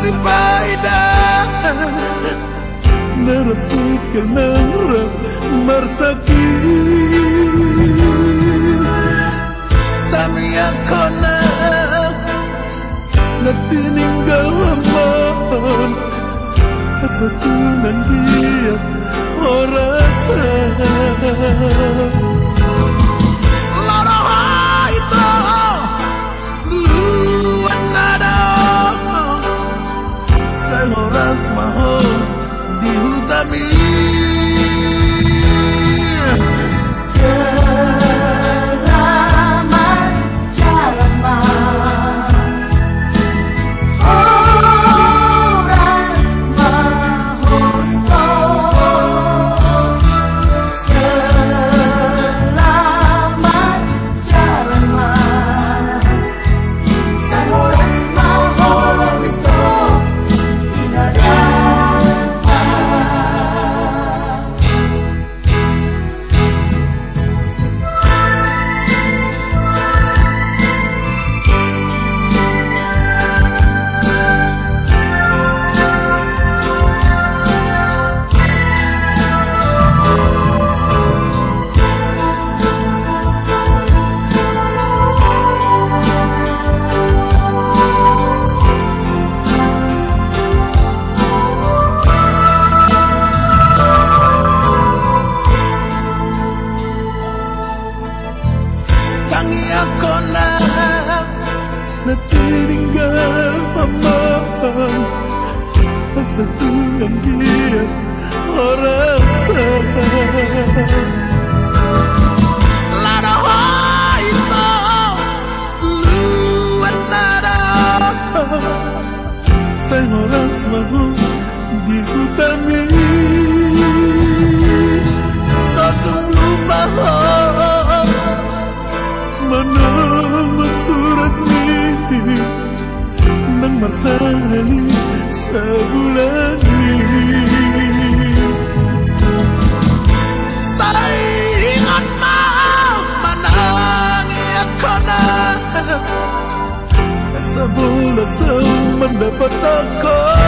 si paida Naratikal ng marsakit Dami ako na Nagtininggal naman At Tangi ako na Nagtininggal naman At sa tunang diyan orasan Laraha ito Luwat na masalanin sa bulani Sa ingat maaf manangyak ka na Nasa bulas ang mandapat ako